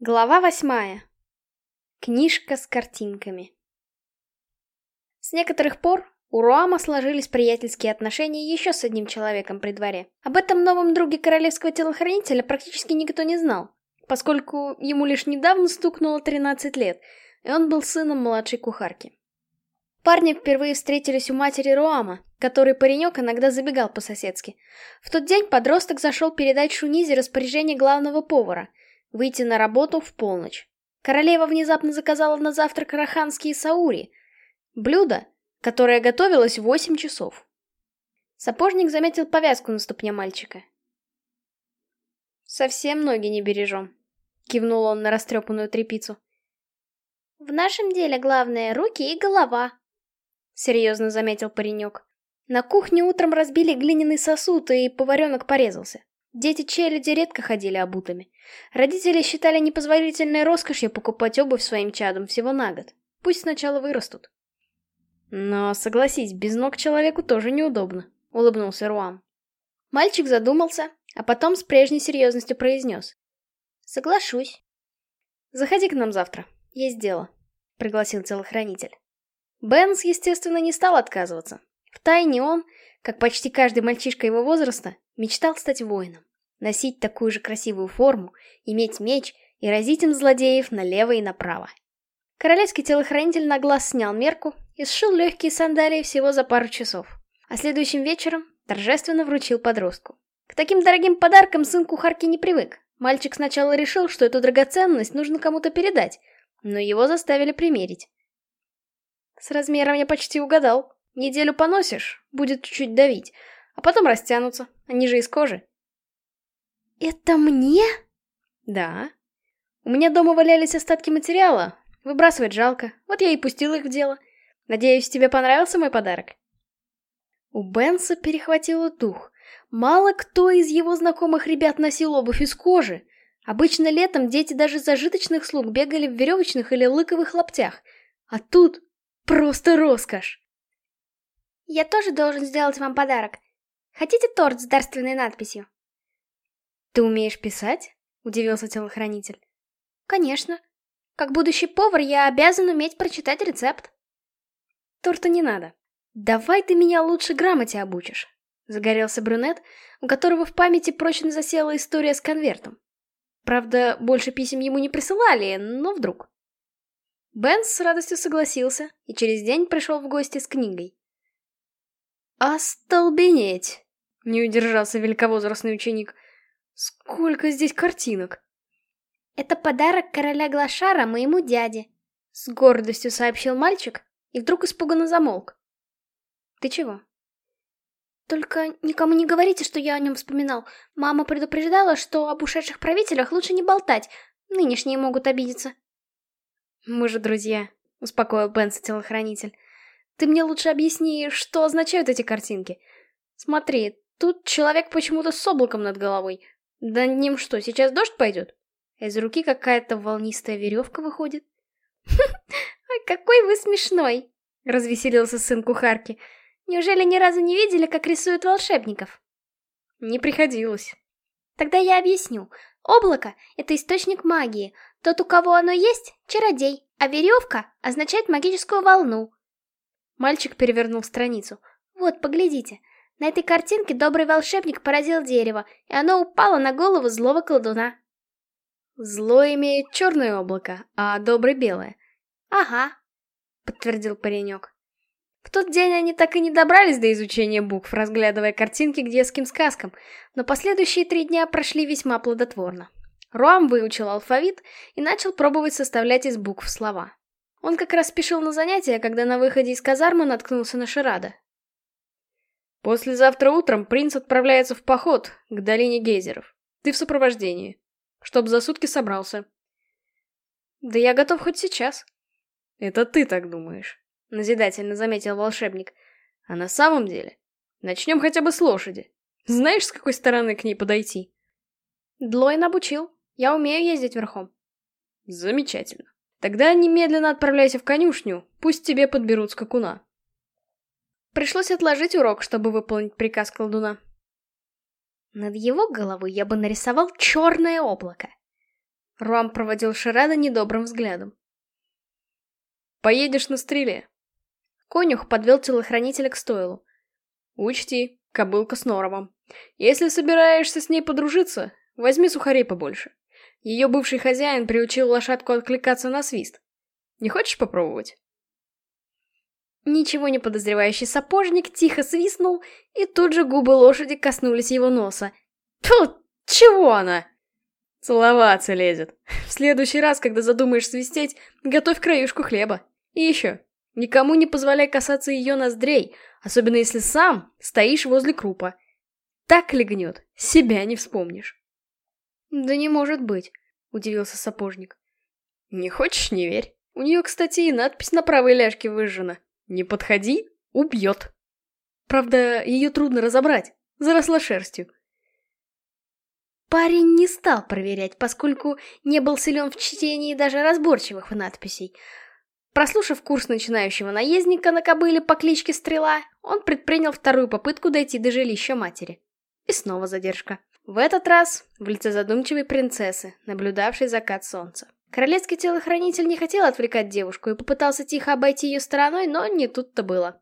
Глава восьмая. Книжка с картинками. С некоторых пор у Руама сложились приятельские отношения еще с одним человеком при дворе. Об этом новом друге королевского телохранителя практически никто не знал, поскольку ему лишь недавно стукнуло 13 лет, и он был сыном младшей кухарки. Парни впервые встретились у матери Руама, который паренек иногда забегал по-соседски. В тот день подросток зашел передать Шунизе распоряжение главного повара — Выйти на работу в полночь. Королева внезапно заказала на завтрак раханские саури. Блюдо, которое готовилось восемь часов. Сапожник заметил повязку на ступне мальчика. «Совсем ноги не бережем», — кивнул он на растрепанную тряпицу. «В нашем деле главное — руки и голова», — серьезно заметил паренек. На кухне утром разбили глиняный сосуд, и поваренок порезался. Дети челяди редко ходили обутыми. Родители считали непозволительной роскошью покупать обувь своим чадам всего на год. Пусть сначала вырастут. Но, согласись, без ног человеку тоже неудобно, улыбнулся Руам. Мальчик задумался, а потом с прежней серьезностью произнес. Соглашусь. Заходи к нам завтра, есть дело, пригласил телохранитель. Бенс, естественно, не стал отказываться. Втайне он, как почти каждый мальчишка его возраста, мечтал стать воином носить такую же красивую форму, иметь меч и разить им злодеев налево и направо. Королевский телохранитель на глаз снял мерку и сшил легкие сандалии всего за пару часов, а следующим вечером торжественно вручил подростку. К таким дорогим подаркам сын кухарки не привык. Мальчик сначала решил, что эту драгоценность нужно кому-то передать, но его заставили примерить. С размером я почти угадал. Неделю поносишь, будет чуть-чуть давить, а потом растянутся, они же из кожи. «Это мне?» «Да. У меня дома валялись остатки материала. Выбрасывать жалко, вот я и пустил их в дело. Надеюсь, тебе понравился мой подарок?» У Бенса перехватило дух. Мало кто из его знакомых ребят носил обувь из кожи. Обычно летом дети даже зажиточных слуг бегали в веревочных или лыковых лаптях. А тут просто роскошь. Я тоже должен сделать вам подарок. Хотите торт с дарственной надписью? «Ты умеешь писать?» — удивился телохранитель. «Конечно. Как будущий повар я обязан уметь прочитать рецепт». «Торта не надо. Давай ты меня лучше грамоте обучишь». Загорелся брюнет, у которого в памяти прочно засела история с конвертом. Правда, больше писем ему не присылали, но вдруг. Бенс с радостью согласился и через день пришел в гости с книгой. «Остолбенеть!» — не удержался великовозрастный ученик — Сколько здесь картинок! Это подарок короля Глашара моему дяде. С гордостью сообщил мальчик и вдруг испуганно замолк. Ты чего? Только никому не говорите, что я о нем вспоминал. Мама предупреждала, что об ушедших правителях лучше не болтать. Нынешние могут обидеться. Мы же друзья, успокоил Бенса телохранитель. Ты мне лучше объясни, что означают эти картинки. Смотри, тут человек почему-то с облаком над головой, да ним что, сейчас дождь пойдет? Из руки какая-то волнистая веревка выходит. Ой, какой вы смешной! Развеселился сын кухарки. Неужели ни разу не видели, как рисуют волшебников? Не приходилось. Тогда я объясню. Облако — это источник магии. Тот, у кого оно есть, — чародей, а веревка означает магическую волну. Мальчик перевернул страницу. Вот, поглядите. На этой картинке добрый волшебник поразил дерево, и оно упало на голову злого колдуна. Зло имеет черное облако, а добрый белое. Ага, подтвердил паренек. В тот день они так и не добрались до изучения букв, разглядывая картинки к детским сказкам, но последующие три дня прошли весьма плодотворно. Руам выучил алфавит и начал пробовать составлять из букв слова. Он как раз спешил на занятия, когда на выходе из казармы наткнулся на Ширада, Послезавтра утром принц отправляется в поход к долине гейзеров. Ты в сопровождении. Чтоб за сутки собрался. Да я готов хоть сейчас. Это ты так думаешь, назидательно заметил волшебник. А на самом деле, начнем хотя бы с лошади. Знаешь, с какой стороны к ней подойти? Длойн обучил. Я умею ездить верхом. Замечательно. Тогда немедленно отправляйся в конюшню, пусть тебе подберут скакуна. Пришлось отложить урок, чтобы выполнить приказ колдуна. Над его головой я бы нарисовал черное облако. Руам проводил Ширада недобрым взглядом. «Поедешь на стреле». Конюх подвел телохранителя к стойлу. «Учти, кобылка с норовом. Если собираешься с ней подружиться, возьми сухарей побольше. Ее бывший хозяин приучил лошадку откликаться на свист. Не хочешь попробовать?» Ничего не подозревающий сапожник тихо свистнул, и тут же губы лошади коснулись его носа. Тут чего она? Целоваться лезет. В следующий раз, когда задумаешь свистеть, готовь краюшку хлеба. И еще, никому не позволяй касаться ее ноздрей, особенно если сам стоишь возле крупа. Так легнет, себя не вспомнишь. Да не может быть, удивился сапожник. Не хочешь, не верь. У нее, кстати, и надпись на правой ляжке выжжена. Не подходи, убьет. Правда, ее трудно разобрать, заросла шерстью. Парень не стал проверять, поскольку не был силен в чтении даже разборчивых надписей. Прослушав курс начинающего наездника на кобыле по кличке Стрела, он предпринял вторую попытку дойти до жилища матери. И снова задержка. В этот раз в лице задумчивой принцессы, наблюдавшей закат солнца. Королевский телохранитель не хотел отвлекать девушку и попытался тихо обойти ее стороной, но не тут-то было.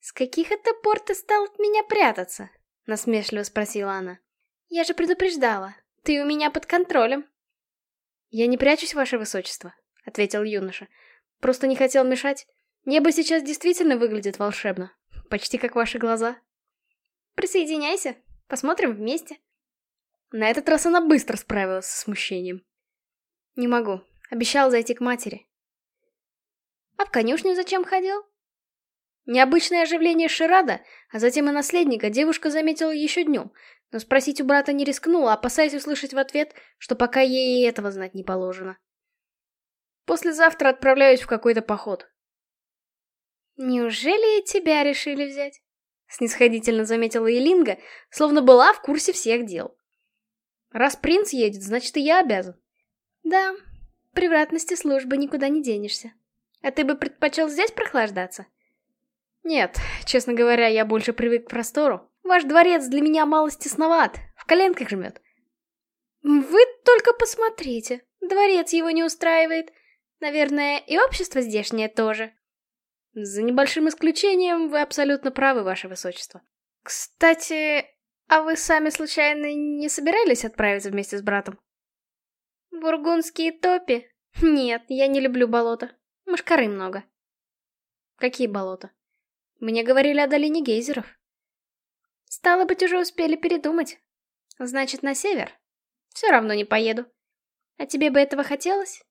«С каких это пор ты стал от меня прятаться?» — насмешливо спросила она. «Я же предупреждала. Ты у меня под контролем». «Я не прячусь, ваше высочество», — ответил юноша. «Просто не хотел мешать. Небо сейчас действительно выглядит волшебно. Почти как ваши глаза». «Присоединяйся. Посмотрим вместе». На этот раз она быстро справилась с смущением. Не могу. Обещал зайти к матери. А в конюшню зачем ходил? Необычное оживление Ширада, а затем и наследника девушка заметила еще днем, но спросить у брата не рискнула, опасаясь услышать в ответ, что пока ей и этого знать не положено. Послезавтра отправляюсь в какой-то поход. Неужели и тебя решили взять? Снисходительно заметила Елинга, словно была в курсе всех дел. Раз принц едет, значит и я обязан. Да, привратности службы никуда не денешься. А ты бы предпочел здесь прохлаждаться? Нет, честно говоря, я больше привык к простору. Ваш дворец для меня мало стесноват, в коленках жмет. Вы только посмотрите, дворец его не устраивает. Наверное, и общество здешнее тоже. За небольшим исключением, вы абсолютно правы, ваше высочество. Кстати, а вы сами случайно не собирались отправиться вместе с братом? Бургундские топи? Нет, я не люблю болота. Мышкары много. Какие болота? Мне говорили о долине гейзеров. Стало быть, уже успели передумать. Значит, на север? Все равно не поеду. А тебе бы этого хотелось?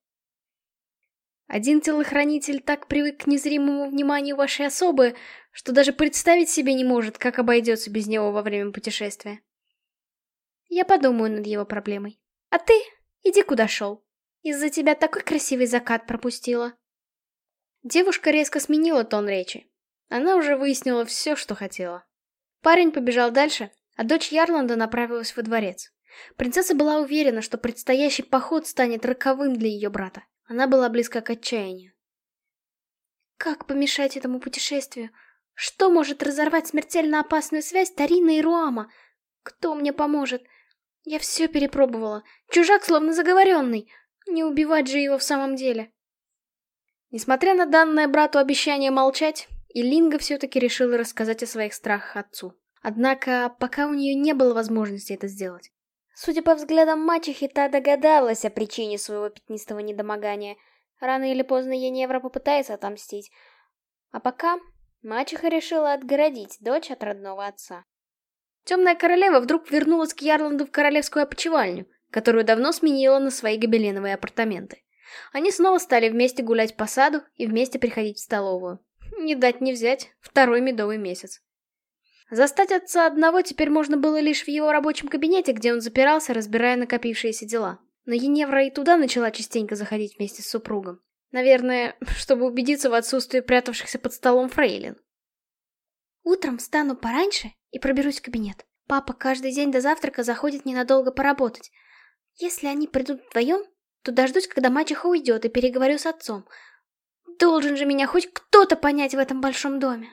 Один телохранитель так привык к незримому вниманию вашей особы, что даже представить себе не может, как обойдется без него во время путешествия. Я подумаю над его проблемой. А ты Иди куда шел. Из-за тебя такой красивый закат пропустила. Девушка резко сменила тон речи. Она уже выяснила все, что хотела. Парень побежал дальше, а дочь Ярланда направилась во дворец. Принцесса была уверена, что предстоящий поход станет роковым для ее брата. Она была близка к отчаянию. Как помешать этому путешествию? Что может разорвать смертельно опасную связь Тарина и Руама? Кто мне поможет? Я все перепробовала. Чужак словно заговоренный. Не убивать же его в самом деле. Несмотря на данное брату обещание молчать, Илинга все-таки решила рассказать о своих страхах отцу. Однако, пока у нее не было возможности это сделать. Судя по взглядам мачехи, та догадалась о причине своего пятнистого недомогания. Рано или поздно Еневра попытается отомстить. А пока мачеха решила отгородить дочь от родного отца. Темная королева вдруг вернулась к Ярланду в королевскую опочивальню, которую давно сменила на свои гобеленовые апартаменты. Они снова стали вместе гулять по саду и вместе приходить в столовую. Не дать не взять, второй медовый месяц. Застать отца одного теперь можно было лишь в его рабочем кабинете, где он запирался, разбирая накопившиеся дела. Но Еневра и туда начала частенько заходить вместе с супругом. Наверное, чтобы убедиться в отсутствии прятавшихся под столом фрейлин. Утром встану пораньше и проберусь в кабинет. Папа каждый день до завтрака заходит ненадолго поработать. Если они придут вдвоем, то дождусь, когда мачеха уйдет, и переговорю с отцом. Должен же меня хоть кто-то понять в этом большом доме.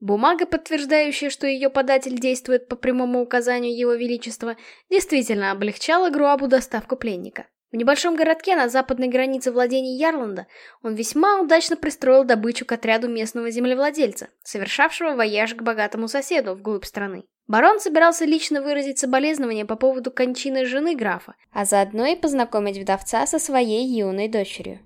Бумага, подтверждающая, что ее податель действует по прямому указанию Его Величества, действительно облегчала Груабу доставку пленника. В небольшом городке на западной границе владений Ярланда он весьма удачно пристроил добычу к отряду местного землевладельца, совершавшего вояж к богатому соседу вглубь страны. Барон собирался лично выразить соболезнования по поводу кончины жены графа, а заодно и познакомить вдовца со своей юной дочерью.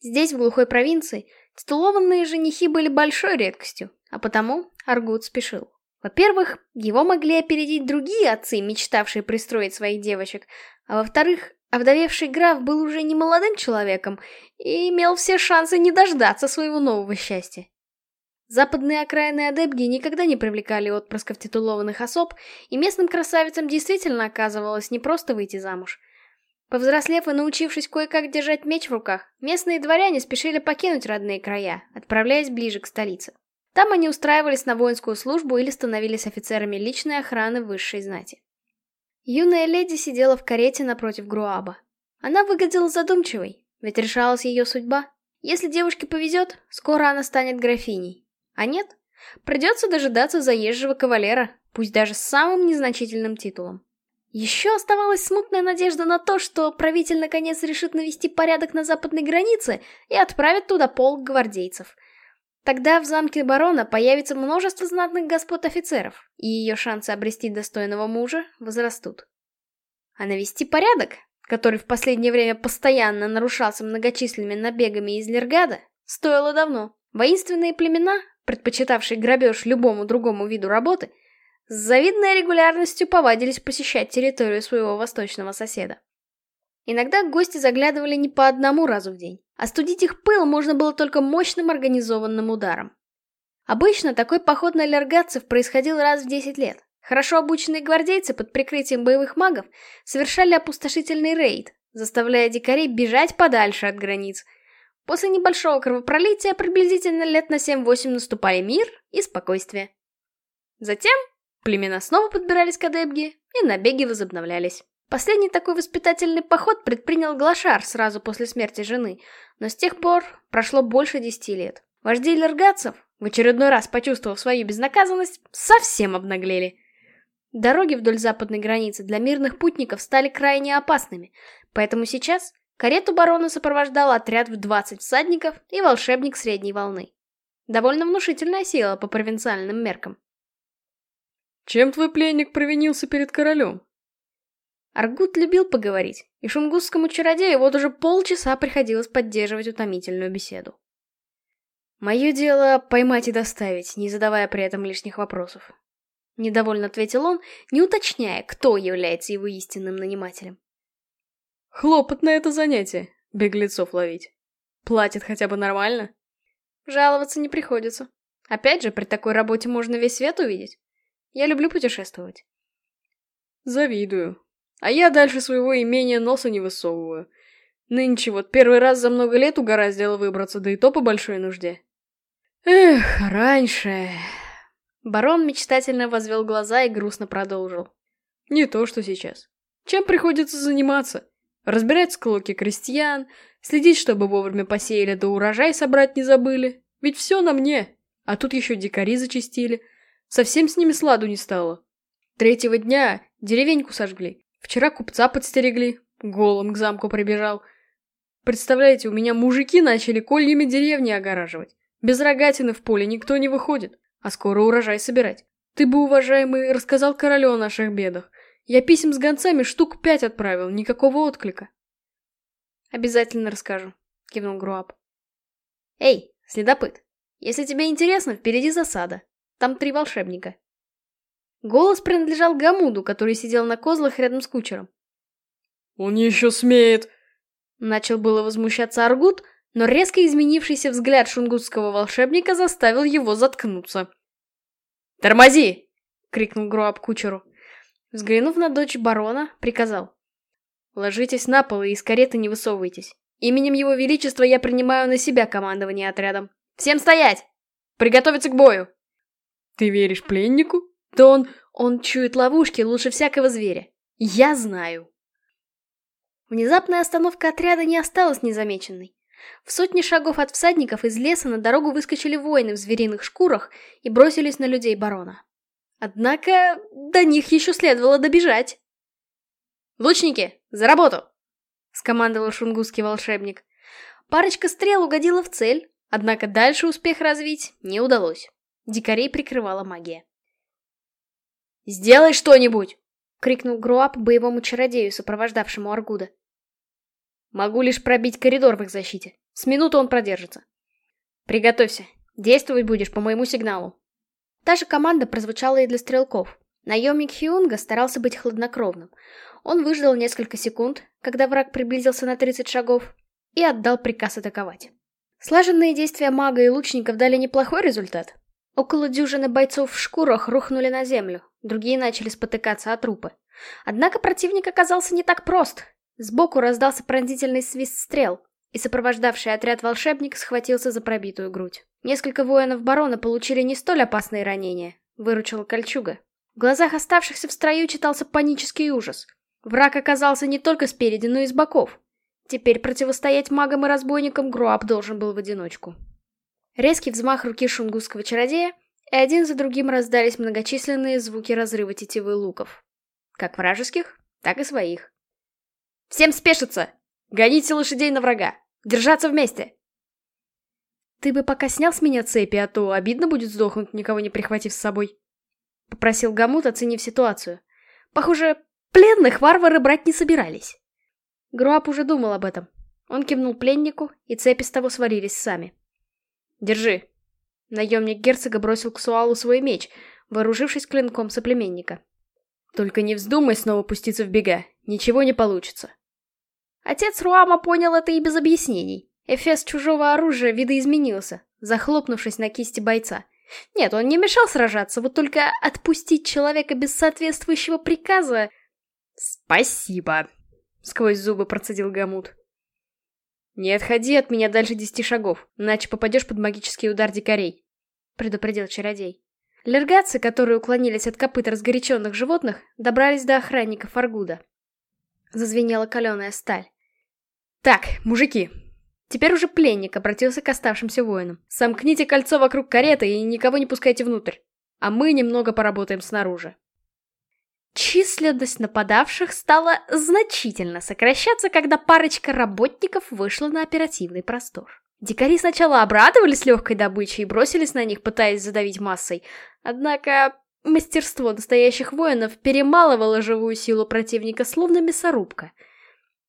Здесь, в глухой провинции, титулованные женихи были большой редкостью, а потому Аргут спешил. Во-первых, его могли опередить другие отцы, мечтавшие пристроить своих девочек, а во-вторых, Овдовевший граф был уже не молодым человеком и имел все шансы не дождаться своего нового счастья. Западные окраины Адебги никогда не привлекали отпрысков титулованных особ, и местным красавицам действительно оказывалось не просто выйти замуж. Повзрослев и научившись кое-как держать меч в руках, местные дворяне спешили покинуть родные края, отправляясь ближе к столице. Там они устраивались на воинскую службу или становились офицерами личной охраны высшей знати. Юная леди сидела в карете напротив Груаба. Она выглядела задумчивой, ведь решалась ее судьба. Если девушке повезет, скоро она станет графиней. А нет, придется дожидаться заезжего кавалера, пусть даже с самым незначительным титулом. Еще оставалась смутная надежда на то, что правитель наконец решит навести порядок на западной границе и отправит туда полк гвардейцев. Тогда в замке барона появится множество знатных господ-офицеров, и ее шансы обрести достойного мужа возрастут. А навести порядок, который в последнее время постоянно нарушался многочисленными набегами из Лергада, стоило давно. Воинственные племена, предпочитавшие грабеж любому другому виду работы, с завидной регулярностью повадились посещать территорию своего восточного соседа. Иногда гости заглядывали не по одному разу в день. Остудить их пыл можно было только мощным организованным ударом. Обычно такой поход на лергатцев происходил раз в 10 лет. Хорошо обученные гвардейцы под прикрытием боевых магов совершали опустошительный рейд, заставляя дикарей бежать подальше от границ. После небольшого кровопролития приблизительно лет на 7-8 наступали мир и спокойствие. Затем племена снова подбирались к Адебге, и набеги возобновлялись. Последний такой воспитательный поход предпринял Глашар сразу после смерти жены, но с тех пор прошло больше десяти лет. Вожди лергацев, в очередной раз почувствовав свою безнаказанность, совсем обнаглели. Дороги вдоль западной границы для мирных путников стали крайне опасными, поэтому сейчас карету барона сопровождал отряд в 20 всадников и волшебник средней волны. Довольно внушительная сила по провинциальным меркам. «Чем твой пленник провинился перед королем?» Аргут любил поговорить, и шунгусскому чародею вот уже полчаса приходилось поддерживать утомительную беседу. «Мое дело поймать и доставить, не задавая при этом лишних вопросов». Недовольно ответил он, не уточняя, кто является его истинным нанимателем. «Хлопотное это занятие, беглецов ловить. Платят хотя бы нормально?» «Жаловаться не приходится. Опять же, при такой работе можно весь свет увидеть. Я люблю путешествовать». «Завидую», а я дальше своего имения носа не высовываю. Нынче вот первый раз за много лет угораздило выбраться, да и то по большой нужде. Эх, раньше... Барон мечтательно возвел глаза и грустно продолжил. Не то, что сейчас. Чем приходится заниматься? Разбирать склоки крестьян, следить, чтобы вовремя посеяли да урожай собрать не забыли. Ведь все на мне. А тут еще дикари зачистили. Совсем с ними сладу не стало. Третьего дня деревеньку сожгли. Вчера купца подстерегли, голым к замку прибежал. Представляете, у меня мужики начали кольями деревни огораживать. Без рогатины в поле никто не выходит, а скоро урожай собирать. Ты бы, уважаемый, рассказал королю о наших бедах. Я писем с гонцами штук пять отправил, никакого отклика. Обязательно расскажу, кивнул Груап. Эй, следопыт, если тебе интересно, впереди засада. Там три волшебника. Голос принадлежал Гамуду, который сидел на козлах рядом с кучером. «Он еще смеет!» Начал было возмущаться Аргут, но резко изменившийся взгляд шунгутского волшебника заставил его заткнуться. «Тормози!» — крикнул Груаб кучеру. Взглянув на дочь барона, приказал. «Ложитесь на пол и из кареты не высовывайтесь. Именем его величества я принимаю на себя командование отрядом. Всем стоять! Приготовиться к бою!» «Ты веришь пленнику?» Да он... он чует ловушки лучше всякого зверя. Я знаю. Внезапная остановка отряда не осталась незамеченной. В сотни шагов от всадников из леса на дорогу выскочили воины в звериных шкурах и бросились на людей барона. Однако до них еще следовало добежать. «Лучники, за работу!» — скомандовал шунгусский волшебник. Парочка стрел угодила в цель, однако дальше успех развить не удалось. Дикарей прикрывала магия. «Сделай что-нибудь!» — крикнул Груап боевому чародею, сопровождавшему Аргуда. «Могу лишь пробить коридор в их защите. С минуты он продержится. Приготовься. Действовать будешь по моему сигналу». Та же команда прозвучала и для стрелков. Наемник Хиунга старался быть хладнокровным. Он выждал несколько секунд, когда враг приблизился на 30 шагов, и отдал приказ атаковать. Слаженные действия мага и лучников дали неплохой результат. Около дюжины бойцов в шкурах рухнули на землю, другие начали спотыкаться от трупы. Однако противник оказался не так прост. Сбоку раздался пронзительный свист стрел, и сопровождавший отряд волшебник схватился за пробитую грудь. Несколько воинов барона получили не столь опасные ранения, выручила кольчуга. В глазах оставшихся в строю читался панический ужас. Враг оказался не только спереди, но и с боков. Теперь противостоять магам и разбойникам Груап должен был в одиночку. Резкий взмах руки шунгусского чародея, и один за другим раздались многочисленные звуки разрыва тетивы луков. Как вражеских, так и своих. «Всем спешиться! Гоните лошадей на врага! Держаться вместе!» «Ты бы пока снял с меня цепи, а то обидно будет сдохнуть, никого не прихватив с собой», — попросил Гамут, оценив ситуацию. «Похоже, пленных варвары брать не собирались». Груап уже думал об этом. Он кивнул пленнику, и цепи с того сварились сами. «Держи». Наемник герцога бросил к Суалу свой меч, вооружившись клинком соплеменника. «Только не вздумай снова пуститься в бега, ничего не получится». Отец Руама понял это и без объяснений. Эфес чужого оружия видоизменился, захлопнувшись на кисти бойца. Нет, он не мешал сражаться, вот только отпустить человека без соответствующего приказа... «Спасибо», — сквозь зубы процедил Гамут. «Не отходи от меня дальше десяти шагов, иначе попадешь под магический удар дикарей», — предупредил чародей. Лергацы, которые уклонились от копыт разгоряченных животных, добрались до охранников Аргуда. Зазвенела каленая сталь. «Так, мужики!» Теперь уже пленник обратился к оставшимся воинам. «Сомкните кольцо вокруг кареты и никого не пускайте внутрь, а мы немного поработаем снаружи». Численность нападавших стала значительно сокращаться, когда парочка работников вышла на оперативный простор. Дикари сначала обрадовались легкой добычей и бросились на них, пытаясь задавить массой. Однако мастерство настоящих воинов перемалывало живую силу противника, словно мясорубка.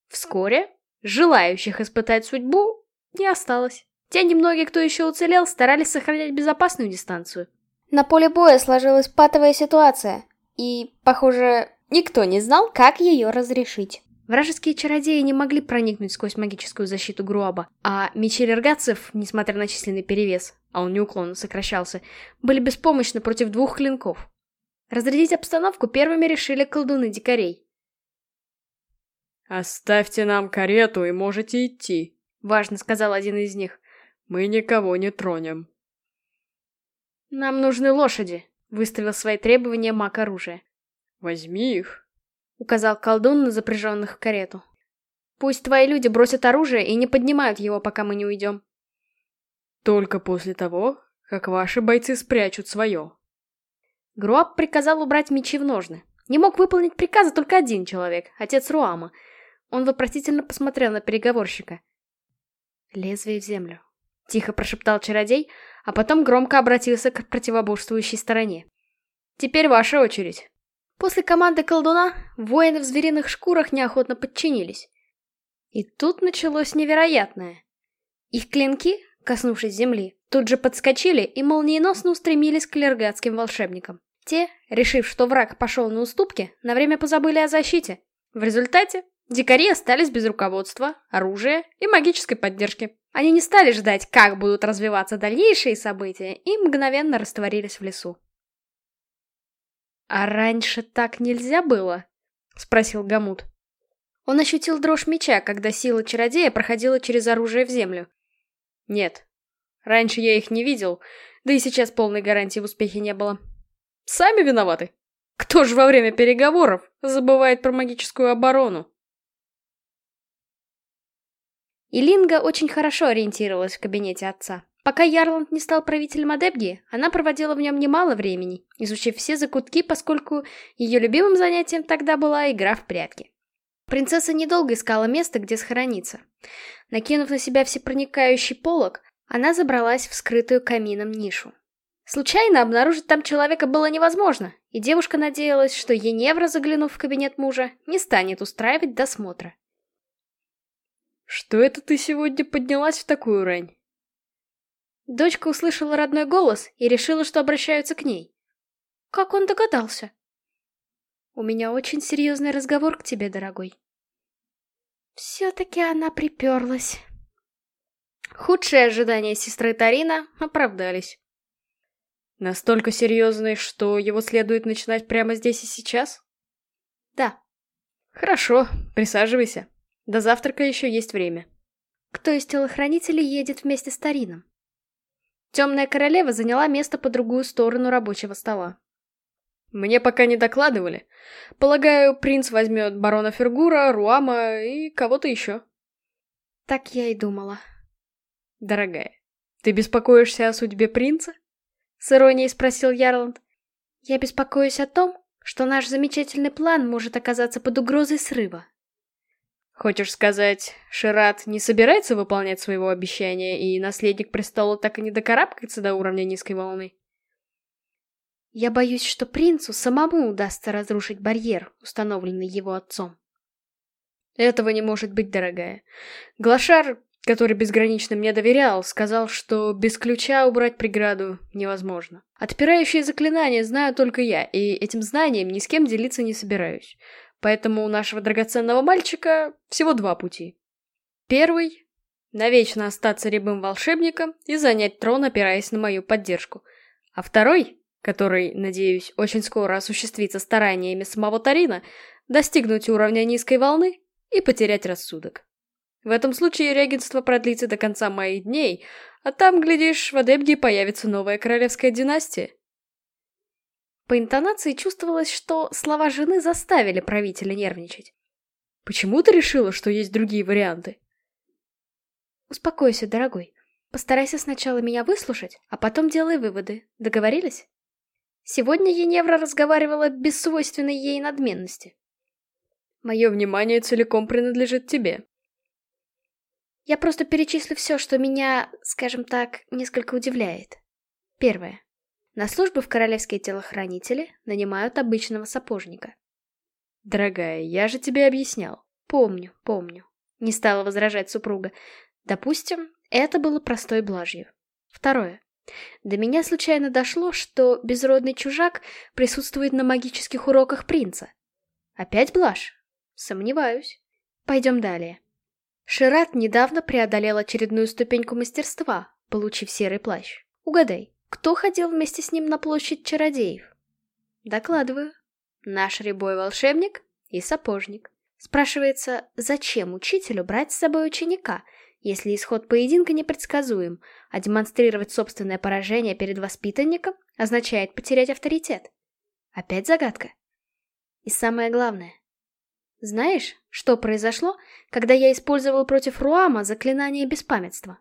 Вскоре желающих испытать судьбу не осталось. Те немногие, кто еще уцелел, старались сохранять безопасную дистанцию. На поле боя сложилась патовая ситуация. И, похоже, никто не знал, как ее разрешить. Вражеские чародеи не могли проникнуть сквозь магическую защиту Груаба, а мечи лергацев, несмотря на численный перевес, а он неуклонно сокращался, были беспомощны против двух клинков. Разрядить обстановку первыми решили колдуны дикарей. «Оставьте нам карету и можете идти», — важно сказал один из них. «Мы никого не тронем». «Нам нужны лошади», Выставил свои требования маг оружия. «Возьми их», — указал колдун на запряженных в карету. «Пусть твои люди бросят оружие и не поднимают его, пока мы не уйдем». «Только после того, как ваши бойцы спрячут свое». Груап приказал убрать мечи в ножны. Не мог выполнить приказа только один человек, отец Руама. Он вопросительно посмотрел на переговорщика. «Лезвие в землю», — тихо прошептал чародей, а потом громко обратился к противоборствующей стороне. «Теперь ваша очередь». После команды колдуна воины в звериных шкурах неохотно подчинились. И тут началось невероятное. Их клинки, коснувшись земли, тут же подскочили и молниеносно устремились к лергатским волшебникам. Те, решив, что враг пошел на уступки, на время позабыли о защите. В результате дикари остались без руководства, оружия и магической поддержки. Они не стали ждать, как будут развиваться дальнейшие события, и мгновенно растворились в лесу. «А раньше так нельзя было?» — спросил Гамут. Он ощутил дрожь меча, когда сила чародея проходила через оружие в землю. «Нет, раньше я их не видел, да и сейчас полной гарантии в успехе не было. Сами виноваты. Кто же во время переговоров забывает про магическую оборону?» И Линга очень хорошо ориентировалась в кабинете отца. Пока Ярланд не стал правителем Адебги, она проводила в нем немало времени, изучив все закутки, поскольку ее любимым занятием тогда была игра в прятки. Принцесса недолго искала место, где схорониться. Накинув на себя всепроникающий полог, она забралась в скрытую камином нишу. Случайно обнаружить там человека было невозможно, и девушка надеялась, что Еневра, заглянув в кабинет мужа, не станет устраивать досмотра. «Что это ты сегодня поднялась в такую рань?» Дочка услышала родной голос и решила, что обращаются к ней. Как он догадался? У меня очень серьезный разговор к тебе, дорогой. Все-таки она приперлась. Худшие ожидания сестры Тарина оправдались. Настолько серьезный, что его следует начинать прямо здесь и сейчас? Да. Хорошо, присаживайся. До завтрака еще есть время. Кто из телохранителей едет вместе с Тарином? Темная королева заняла место по другую сторону рабочего стола. Мне пока не докладывали. Полагаю, принц возьмет барона Фергура, Руама и кого-то еще. Так я и думала. Дорогая, ты беспокоишься о судьбе принца? С иронией спросил Ярланд. Я беспокоюсь о том, что наш замечательный план может оказаться под угрозой срыва. Хочешь сказать, Шират не собирается выполнять своего обещания, и наследник престола так и не докарабкается до уровня низкой волны? Я боюсь, что принцу самому удастся разрушить барьер, установленный его отцом. Этого не может быть, дорогая. Глашар, который безгранично мне доверял, сказал, что без ключа убрать преграду невозможно. Отпирающие заклинания знаю только я, и этим знанием ни с кем делиться не собираюсь. Поэтому у нашего драгоценного мальчика всего два пути. Первый — навечно остаться рябым волшебником и занять трон, опираясь на мою поддержку. А второй, который, надеюсь, очень скоро осуществится стараниями самого Тарина, достигнуть уровня низкой волны и потерять рассудок. В этом случае регенство продлится до конца моих дней, а там, глядишь, в Адебге появится новая королевская династия. По интонации чувствовалось, что слова жены заставили правителя нервничать. «Почему ты решила, что есть другие варианты?» «Успокойся, дорогой. Постарайся сначала меня выслушать, а потом делай выводы. Договорились?» Сегодня Еневра разговаривала без свойственной ей надменности. «Мое внимание целиком принадлежит тебе». Я просто перечислю все, что меня, скажем так, несколько удивляет. Первое. На службу в королевские телохранители нанимают обычного сапожника. Дорогая, я же тебе объяснял. Помню, помню. Не стала возражать супруга. Допустим, это было простой блажью. Второе. До меня случайно дошло, что безродный чужак присутствует на магических уроках принца. Опять блажь? Сомневаюсь. Пойдем далее. Шират недавно преодолел очередную ступеньку мастерства, получив серый плащ. Угадай, кто ходил вместе с ним на площадь чародеев? Докладываю. Наш рябой волшебник и сапожник. Спрашивается, зачем учителю брать с собой ученика, если исход поединка непредсказуем, а демонстрировать собственное поражение перед воспитанником означает потерять авторитет? Опять загадка. И самое главное. Знаешь, что произошло, когда я использовал против Руама заклинание беспамятства?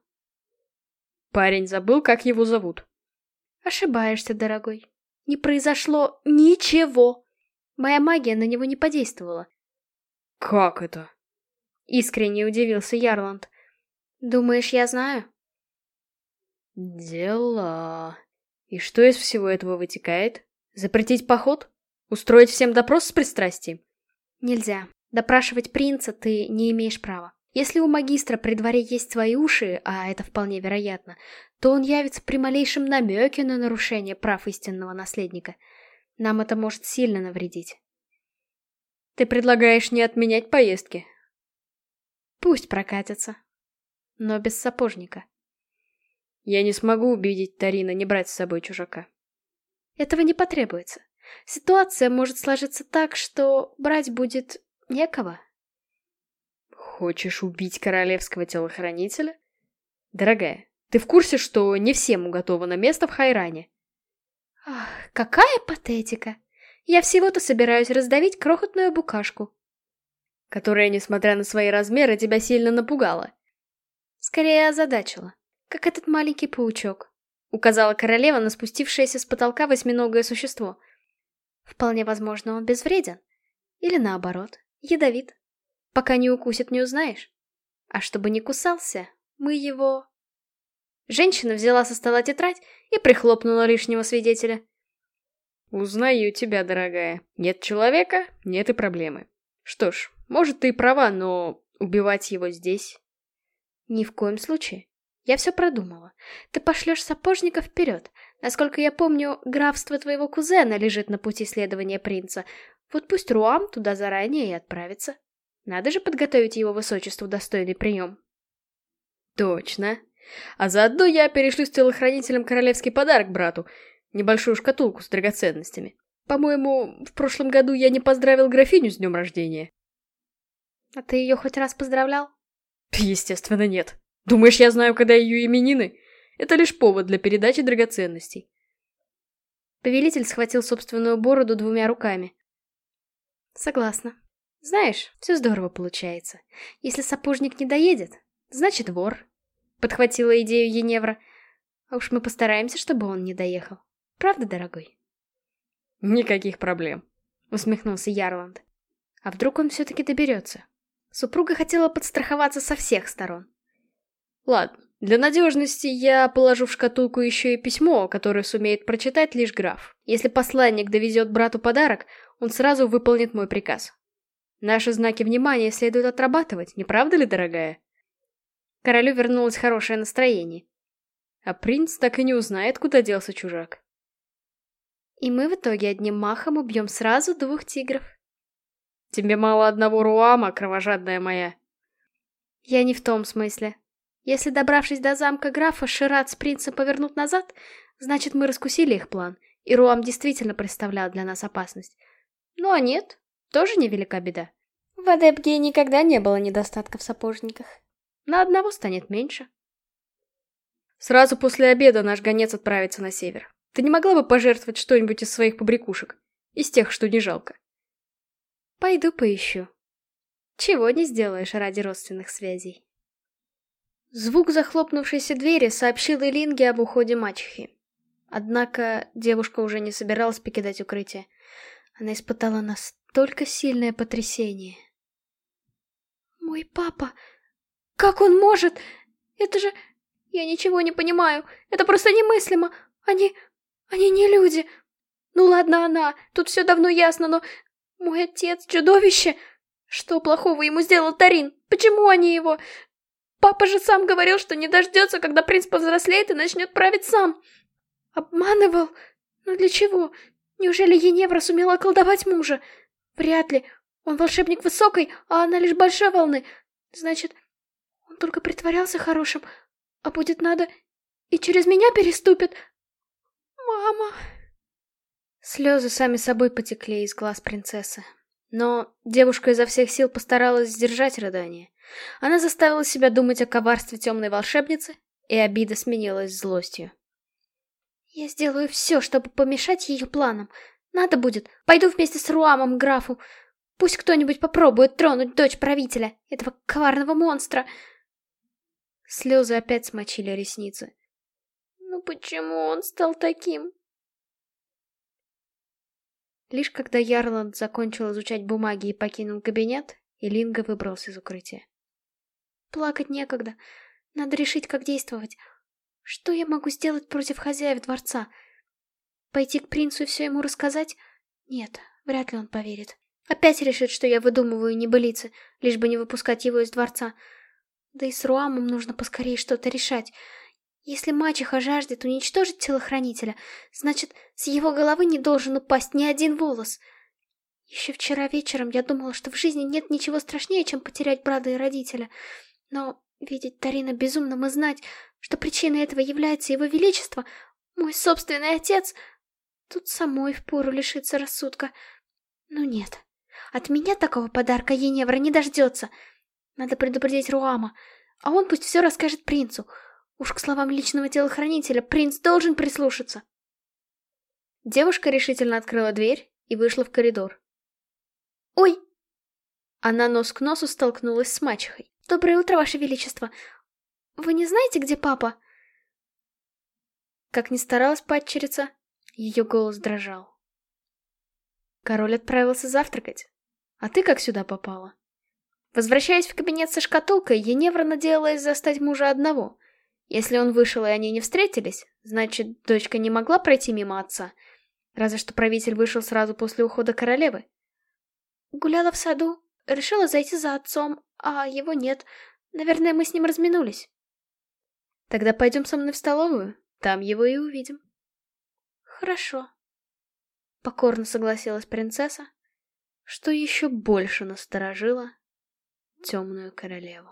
Парень забыл, как его зовут. Ошибаешься, дорогой. Не произошло ничего. Моя магия на него не подействовала. Как это? Искренне удивился Ярланд. Думаешь, я знаю? Дела. И что из всего этого вытекает? Запретить поход? Устроить всем допрос с пристрастием? Нельзя. Допрашивать принца ты не имеешь права. Если у магистра при дворе есть свои уши, а это вполне вероятно, то он явится при малейшем намеке на нарушение прав истинного наследника. Нам это может сильно навредить. Ты предлагаешь не отменять поездки? Пусть прокатятся. Но без сапожника. Я не смогу убедить Тарина не брать с собой чужака. Этого не потребуется. Ситуация может сложиться так, что брать будет некого. Хочешь убить королевского телохранителя? Дорогая, ты в курсе, что не всем уготовано место в Хайране? Ах, какая патетика! Я всего-то собираюсь раздавить крохотную букашку. Которая, несмотря на свои размеры, тебя сильно напугала. Скорее озадачила, как этот маленький паучок. Указала королева на спустившееся с потолка восьминогое существо. Вполне возможно, он безвреден. Или наоборот, ядовит. Пока не укусит, не узнаешь. А чтобы не кусался, мы его... Женщина взяла со стола тетрадь и прихлопнула лишнего свидетеля. «Узнаю тебя, дорогая. Нет человека, нет и проблемы. Что ж, может, ты и права, но убивать его здесь...» «Ни в коем случае. Я все продумала. Ты пошлешь сапожника вперед. Насколько я помню, графство твоего кузена лежит на пути следования принца. Вот пусть Руам туда заранее и отправится. Надо же подготовить его высочеству достойный прием». «Точно. А заодно я перешлю с телохранителем королевский подарок брату. Небольшую шкатулку с драгоценностями. По-моему, в прошлом году я не поздравил графиню с днем рождения. А ты ее хоть раз поздравлял? Естественно, нет. Думаешь, я знаю, когда ее именины? Это лишь повод для передачи драгоценностей. Повелитель схватил собственную бороду двумя руками. Согласна. Знаешь, все здорово получается. Если сапожник не доедет, значит вор. Подхватила идею Еневра. А уж мы постараемся, чтобы он не доехал. Правда, дорогой? Никаких проблем. Усмехнулся Ярланд. А вдруг он все-таки доберется? Супруга хотела подстраховаться со всех сторон. Ладно, для надежности я положу в шкатулку еще и письмо, которое сумеет прочитать лишь граф. Если посланник довезет брату подарок, он сразу выполнит мой приказ. Наши знаки внимания следует отрабатывать, не правда ли, дорогая? Королю вернулось хорошее настроение. А принц так и не узнает, куда делся чужак. И мы в итоге одним махом убьем сразу двух тигров. Тебе мало одного руама, кровожадная моя. Я не в том смысле. Если, добравшись до замка графа, Шират с принцем повернут назад, значит, мы раскусили их план, и Руам действительно представлял для нас опасность. Ну а нет, тоже невелика беда. В Адепге никогда не было недостатка в сапожниках. На одного станет меньше. Сразу после обеда наш гонец отправится на север. Ты не могла бы пожертвовать что-нибудь из своих побрякушек? Из тех, что не жалко. Пойду поищу. Чего не сделаешь ради родственных связей. Звук захлопнувшейся двери сообщил Элинге об уходе мачехи. Однако девушка уже не собиралась покидать укрытие. Она испытала настолько сильное потрясение. «Мой папа! Как он может? Это же... Я ничего не понимаю. Это просто немыслимо. Они... Они не люди. Ну ладно она, тут все давно ясно, но... Мой отец — чудовище! Что плохого ему сделал Тарин? Почему они его... Папа же сам говорил, что не дождется, когда принц повзрослеет и начнет править сам. Обманывал? Но для чего? Неужели Еневра сумела колдовать мужа? Вряд ли. Он волшебник высокой, а она лишь большой волны. Значит, он только притворялся хорошим, а будет надо, и через меня переступит. «Мама...» Слезы сами собой потекли из глаз принцессы. Но девушка изо всех сил постаралась сдержать рыдание. Она заставила себя думать о коварстве темной волшебницы, и обида сменилась злостью. «Я сделаю все, чтобы помешать ее планам. Надо будет, пойду вместе с Руамом графу. Пусть кто-нибудь попробует тронуть дочь правителя, этого коварного монстра». Слезы опять смочили ресницы. Ну почему он стал таким? Лишь когда Ярланд закончил изучать бумаги и покинул кабинет, Илинга выбрался из укрытия. Плакать некогда. Надо решить, как действовать. Что я могу сделать против хозяев дворца? Пойти к принцу и все ему рассказать? Нет, вряд ли он поверит. Опять решит, что я выдумываю небылицы, лишь бы не выпускать его из дворца. Да и с Руамом нужно поскорее что-то решать. Если мачеха жаждет уничтожить телохранителя, значит, с его головы не должен упасть ни один волос. Еще вчера вечером я думала, что в жизни нет ничего страшнее, чем потерять брата и родителя. Но видеть Тарина безумным и знать, что причиной этого является его величество, мой собственный отец, тут самой впору лишиться рассудка. Ну нет, от меня такого подарка Еневра не дождется. Надо предупредить Руама, а он пусть все расскажет принцу — Уж к словам личного телохранителя, принц должен прислушаться. Девушка решительно открыла дверь и вышла в коридор. «Ой!» Она нос к носу столкнулась с мачехой. «Доброе утро, Ваше Величество! вы не знаете, где папа?» Как ни старалась падчерица, ее голос дрожал. Король отправился завтракать. А ты как сюда попала? Возвращаясь в кабинет со шкатулкой, Еневра надеялась застать мужа одного. Если он вышел и они не встретились, значит, дочка не могла пройти мимо отца. Разве что правитель вышел сразу после ухода королевы. Гуляла в саду, решила зайти за отцом, а его нет. Наверное, мы с ним разминулись. Тогда пойдем со мной в столовую, там его и увидим. Хорошо. Покорно согласилась принцесса, что еще больше насторожила темную королеву.